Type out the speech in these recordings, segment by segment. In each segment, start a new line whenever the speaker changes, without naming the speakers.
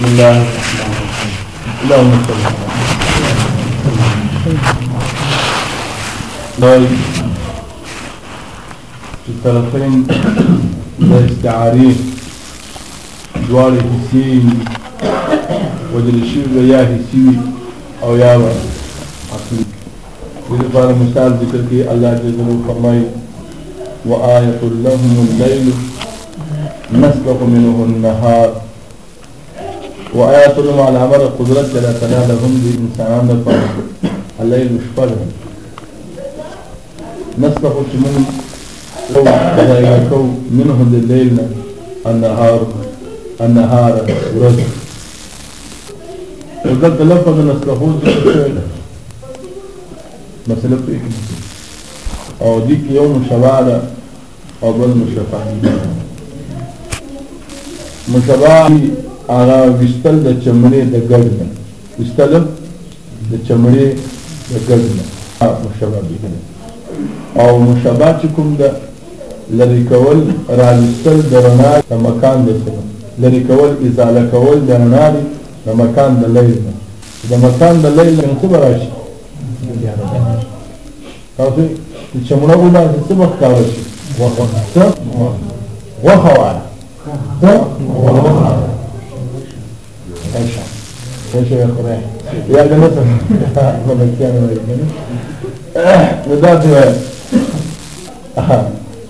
بسم الله الرحمن الرحيم. اللهم صل على طيب. في الطرفين الاستعارين دوار حسين. وجل الشيء يا حسي أو يا عقلي إذا قال مثال ذكر كي الله جل وعلا فرمي وآية لهم الليل نسلخ منه النهار. وآيات لهم على عمر القدرات لا تنالهم دي إنسانان الفرق الليل مش فرق نسلخ لو تغيركو منه الليل النهار النهار رجل. وقد لفظ نسلخون ذكر مسألة أو ديك يوم شبعنا أو بل مشفعني مشبعي هغه وستل د چمړې د ګډ نه. وستل د چمړې د ګډ نه. مشابه دي. او مشابه چې کوم د لری کول را وستل د رڼا د مکان د سره لری کول ازاله کول د رڼا د مکان د لیل د مکان د لیل څه راشي. تاسو چې چمړه ودا څه وخت کار شي وخت وخت ايش شیخ خدای یا دې نه ته نو بچیان وایي نو دا دی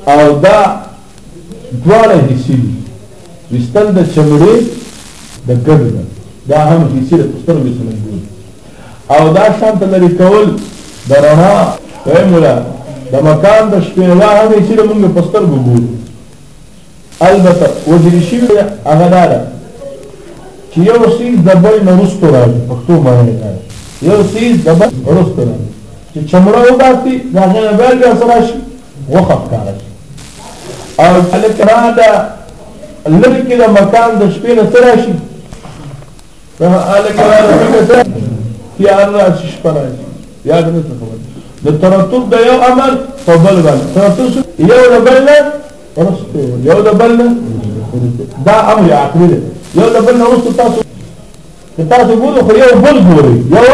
او دا دواړه حصې دي وستل د چمړې د ګډو دا هم حصې د پستر به سمجوي او دا شانت لري کول د رڼا ویمولا د مکان د شپې دا هم حصې موږ پستر ګورو البته وجري شي هغه دا چې یو سیز د بل نه رستو راځي پښتو باندې راځي یو سیز د بل رستو راځي چې چمړه وباسي دا غنه بل بیا سره شي وخت کار شي او الکرا دا لکه د مکان د شپې نه سره شي دا الکرا د شپې سره یا الله شپه راځي یا دې څه خبره د ترتب د یو عمل په بل باندې ترتب یو د بل نه ورستو یو د بل نه دا امر عقلی دی یو د بل نه وروسته تاسو که تاسو ګورئ خو یو بل ګورئ. یو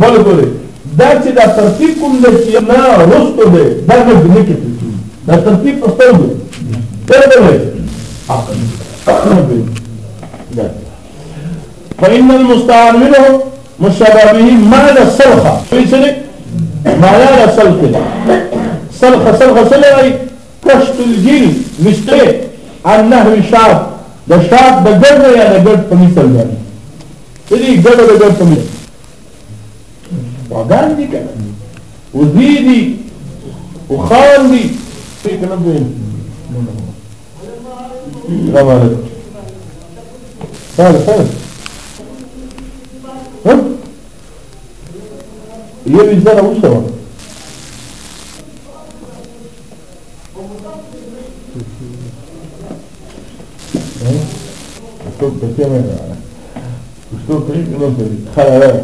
بل ګورئ. دا چې دا ترتیب کوم دی چې نه وروسته دی دا نه نه کې دا ترتیب په سترګو دی. فإن المستعان منه مشابه به معنى السلخة فيسني معنى السلخة سلخة سلخة سلخة كشت الجيل مشتري عن نهر شعب د شاپ د ګډ یا د ګډ په مثال باندې دې ګډ د ګډ په مثال وګان دي کنه وزيدي وخال دي في کنه دوی غمالت ثالث ثالث ها يبي زرع وسوا اسلوب طريق نظري خلاص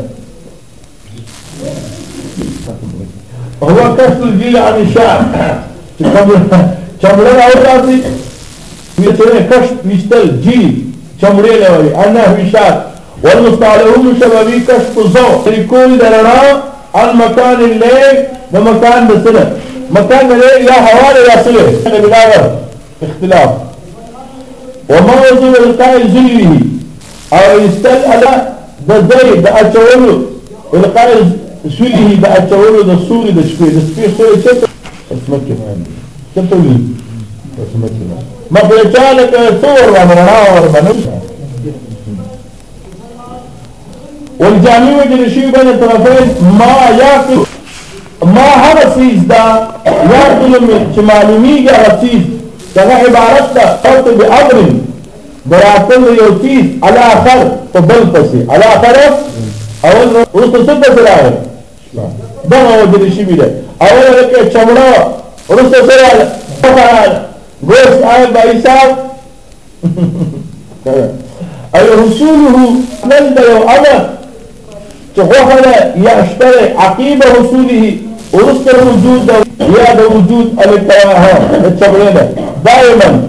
هو كشف الجيل عن الشعب شمرين أولادي مثل كشف مستل جيل شمرين أنه في شعب والمستعلمون شبابي كشف الضوء لكل درنا عن مكان الليل ومكان بسنة مكان الليل يا حوالي يا بلاغر اختلاف وما وزن إلقاء زيه أو يستل على بزي بأتولو إلقاء زيه بأتولو ده السوري ده شفي ده شفي سوري شفت اسمك كمان شفت لي اسمك كمان ما بيتالك صور ومرنا وربنا والجامع وجد شيء بين الطرفين. ما يأكل ما هذا سيز ده. يأكل من معلومي هذا سيز دغه عبارت ده فرط بأمر براتل یو چیز علا آخر په بل پسې علا آخر اول وروسته څه پسې راغی دغه وجل شوي دی اول هلکه چمړه وروسته څه راغله پخه راغله ګوشت هغه به حساب ای رسوله نن د یو امر چې غوښه ده یا شته عقیب رسوله وروسته وجود د يا ده وجود الاتواها التبريده دائما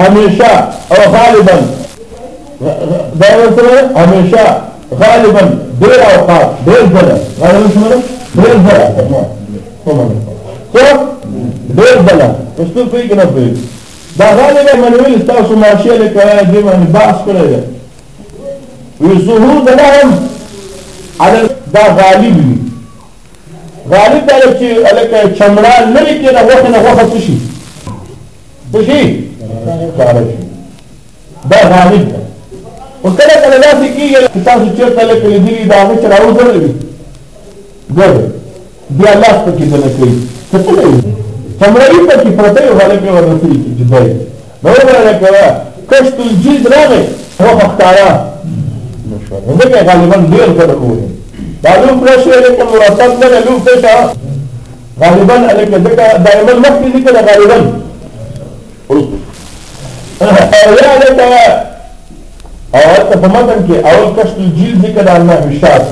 هميشا أو غالبا. دائما هميشا غالبا. دير أوقات دير زلا غالبا سنة دير زلا صح؟ دير زلا مستو فيك نفسي دا غالبا منويل استاسو ماشيه لك ديما باس كده. ويظهور لهم على دا غالب غالب دا چې هلکه چمړه لرې کړي د غوښې نه غوښه څه شي؟ څه شي؟ کاره شي. دا غالب ده. خو کله کله داسې کېږي چې تاسو چېرته هلکه لیدلي د هغه چې راوځړلې وي ګوره بیا لاس پکې دنه کوي. څه څه کوي چمړه وي پکې پرته وي هلک یې ورنسري کړي چې دوی نو وګوره هلکه کشت الجلد راغی. غوښه ښکاره نو ځکه غالبا ډېر خلک ووایي معلوم پیش ہے لیکن مرتب میں علوم پیش آ غالباً دائماً وقت کی ذکر ہے غالباً أولا لك اول کشت فمتن كي أول كشف الجيل ذيك لأن عشاق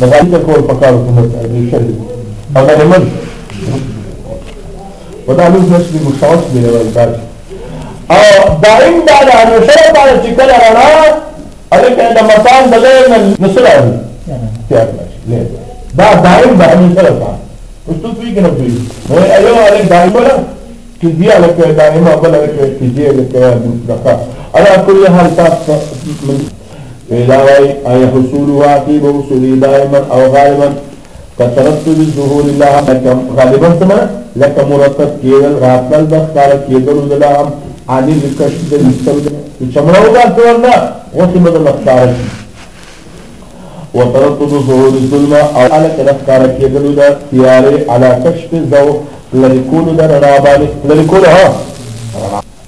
نغالي تكور فكارو كمت أبي شرد أو غالباً وده بھی مشاوس المشاوش بين الغالبات أو دائم بعد شرد يشرب على الشكل على نار ألك عند مطان بغير نسل نصر أبي והבית בעמית על הפעם. פשוט פיקן אפילו. היום על דיים עליו. कीजिए अलग कहे दाने में अवल अलग कहे कीजिए अलग कहे रखा अरे आपको ये हाल पास वेदावाई आय हुसूल हुआ कि वो सुलीदायमन अवगायमन कसरत बिजुहूर इल्लाह लकम गालिबन से मैं लकम मुरक्कब केवल रातल बस कार केवल उदला हम आदि विकश दे विस्तव दे चमड़ा होगा तो अंदर वो सिमत लक्षार है ذات ورنا وسمد الاختار وترتب ظهور الظلمة أو على كنختار كيدل ودى تياري على كشف الزوء للكون در راباني للكون ها.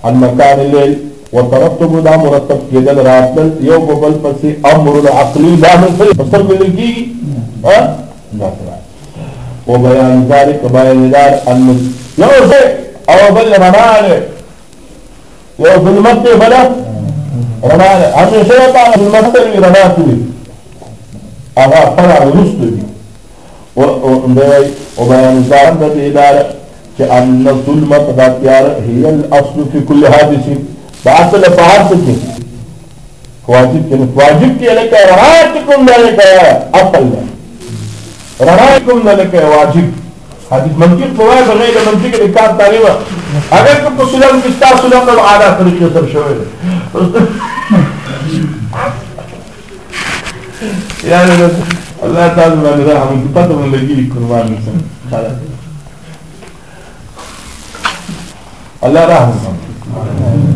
المكان الليل. وترتب دا مرتب کېدل راتل. یو په بل أمر العقلی دا من څه فسر مل کی ها أو بیان ذلك بیان دار أن یو أو بل رماله یو ظلمت بل رماله همیشه تا ظلمت وی رماته هغه فرع ورست دي ذلك د اداره چې ان ظلمت دا تیار هي الاصل في كل حادث هر څه کې واجب کې واجب کې لکه راتکم ذلك اصل رڼا کوم ذلك واجب. حدیث منطق په وای بغیر منطق د کار تعلیم اگر کوم سلام کې تاسو له عادت طریقې سره یا الله تعالی باندې رحم دې پته مونږ لګی قربان نشم الله رحم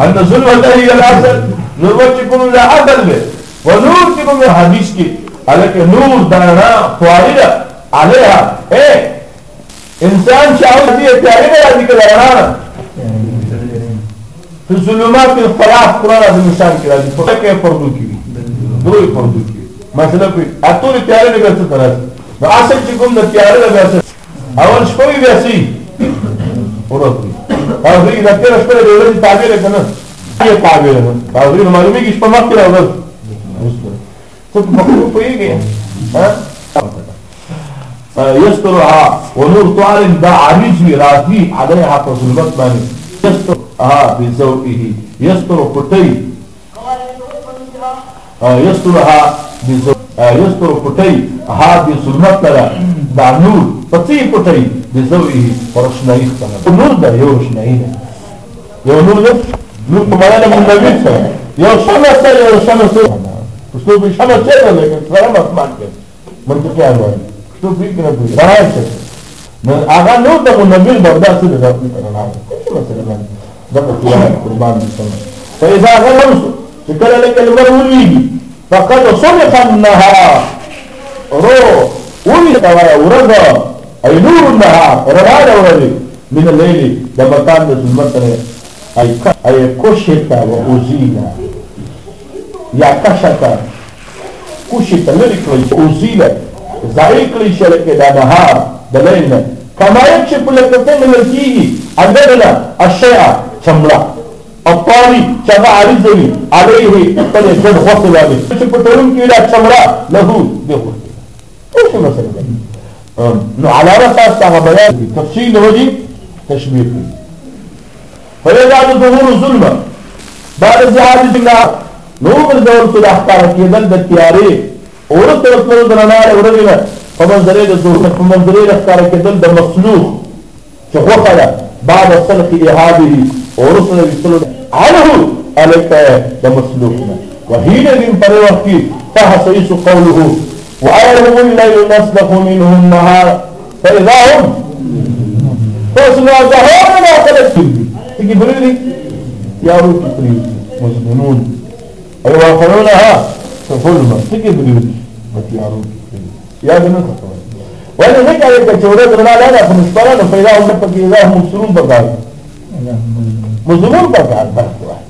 انت ظلم الله هي الاصل نور وچکم لا عدل به ونور چکم حدیث کی الکه نور دانا خواردا علیها اے انسان شاو دی تیاری نه راځي کله رانا ظلمات الخلاف قرار د نشان کې راځي په کې پردو کې دوی پردو کې مثلا کوي اته تیارې نه ګرځي تراس نو اصل چې کوم نه تیارې نه ګرځي اول شپې بیا سي ورته هغه دا تیر شپه د ورځې تابع نه کنه یې تابع نه هغه معلومه کې شپه مخکې راوړل څه په مخکې پويږي ها يسترها ونور طال باع رجل راضي عليها فظلمت ماني يسترها بزوئه يستر قطي يسترها یس پر پټي ها د سنت لرا دا نور پتی پټي د زوی پرشنای خپل نور دا یو شنای یو نور دا نور په معنا مونږ نه ویل یو شمه سره یو شمه سره اسکو به شمه سره لکه سلام اسمان کې منطق یې وایي څه فکر کوي راځي نو هغه نور د منبر برداشت نه راځي کنه دا په قربان دي فإذا غلوا فكل لك الورود فقد صلق النهار. رو وی دا ورځ ای نور النهار. رڼا د ورځې من الليل د مکان د ظلمت نه ای ای کوشتا و اوزینا یا کشتا کوشتا لري کړی اوزینا ځای کړی چې لکه د نهار د لیل. نه کما یو چې په لکه څنګه لکیږي اندرلا الشیء چمړه الطاري كما عرضني عليه فليكون خصوا عليه تقولون إلى الشمراء له بيقول ايش المسألة دي؟ نو على رأس هذا بيان تفصيل وجه تشبيه فيجعل ظهور الظلمة بعد زعاد الجنة نور بالدور كده احكار كيدن د تیارې اور تر څو د رڼا اورېنا په منځرې د ظهور په منځرې احکار کیدن د مخلوق چې هو بعد خلق اهابه الصلح إهابه ورسل رسول عنه عليك دا مصلوخنا وحين من فريوكي فحسيس قوله وعلم الليل نسلخ منه النهار فإذا هم فاسمع ظهور ما قلت تجي بريدي يا روحي بريدي مجنون ويواصلونها تظلما تجي بريدي بس يا روحي يا بنت وأنا هيك عليك توريد لا لا لا بالنسبة لنا فإذا هم نفك إذا هم مسلمون بقى مسلمون بقى بس واحد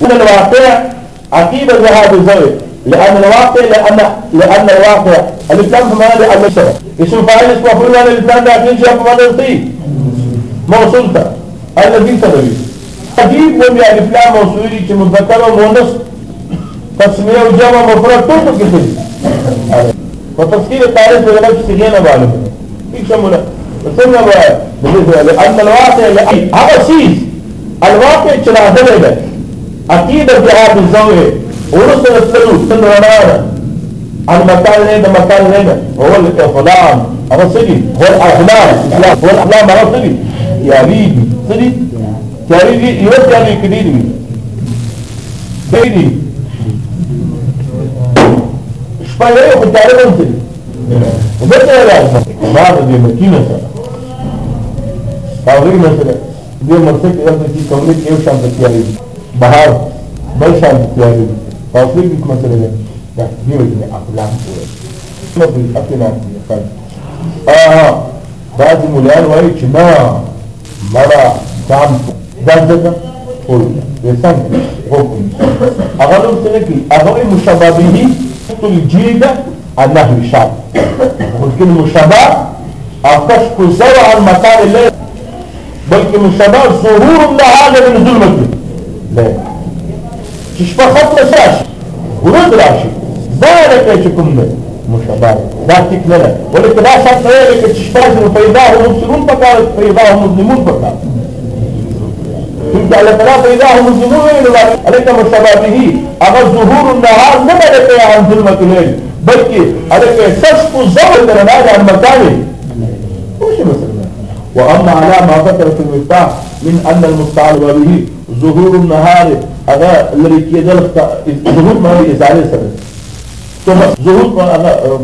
من الواقع عقيدة ذهاب الزوج لأن الواقع لأن لأن الواقع الإسلام في معنى لأن الشرع اسم فاعل اسم مفعول عن الإسلام لكن في معنى الطيب موصولته الذي سببي أجيب ومي الإسلام موصولي كمذكر ومؤنث تسمية وجمع مفرد كل كثير وتفسير التعريف بغلب سجينة معلومة إيش يسمونه يسمونه لأن الواقع لأن هذا شيء. الواقع تلا هذا عقيدة بهذا الزاوية. ورسل السلو سنرانا عن مكان لنا مكان لنا. هو الإفلام هذا سجي هو الأحلام. هو الأحلام. هذا سجي يا ريدي. سجي يا ريدي. يوسف يعني كديدي كديدي شبايا كنت تعرف أنت. وبس لا بعد دي مكينة تعرف مثلا دي مرتك قبل دي كونك إيه وشان بتياري بهار بلشان بتياري توفيق مثلا ده دي وجه افلام ما في افلام كان آه بعد مولان واي كما مرا كام دندك قول يسمع حكم اغلب سنكي اغلب مشابهه الجيدة انه الشعب ولكن مشابه افتشك الزرع عن مكان الليل بل مشابه ظهور النهار من ظلمته لا. تشبه خط مساش ورد راشي ذلك يشكم ده مشابه. ذاتك لنا ولكن لا شرط ذلك تشبه فإذا هم مبصرون فقال فإذا هم مظلمون فقال تبدأ لك فإذا هم مظلمون عليك مشابه به أما ظهور النهار لما لك عن ظلمة الليل بلكي عليك كشف الظهر لنا عن مكانه. وش وأما على ما ذكر في المفتاح من أن المستعار به ظهور النهار هذا الذي كيدل ظهور هي إزالة سنة ثم ظهور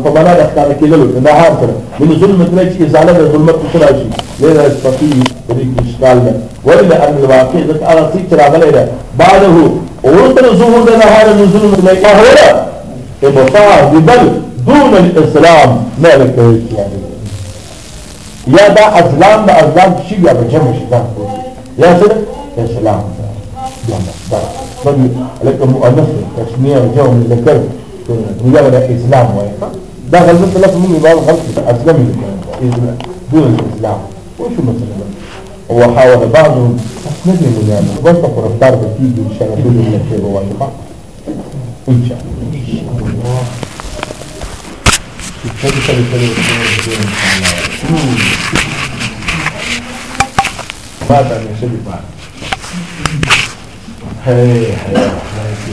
فبنا اختار كيدل النهار سنة من ظلمة ليش إزالة ظلمة كل شيء. لذا يستطيع ذلك إشكالنا وإلا أن الواقع ذلك على سيك غليلة بعده ووصل ظهور النهار من ظلمة ليش هو لا إبطاع ببل دون الإسلام مالك يعني يا دا أزلام دا أزلام شيء يا بجمع شيطان يا سيدة يا سلام. جمع دا بل لك مؤنث تسمية جو من ذكر مجرد إسلام وين؟ ده غلبت لك من يبقى غلط أسلامي دون الإسلام. وشو مثلا هو حاول بعضهم. نجم يعني بس فرفتار بتيجي إن شاء الله دون من الشيء واجبا إن شاء الله. 爸，咱没事的吧？嘿，还有还有谁？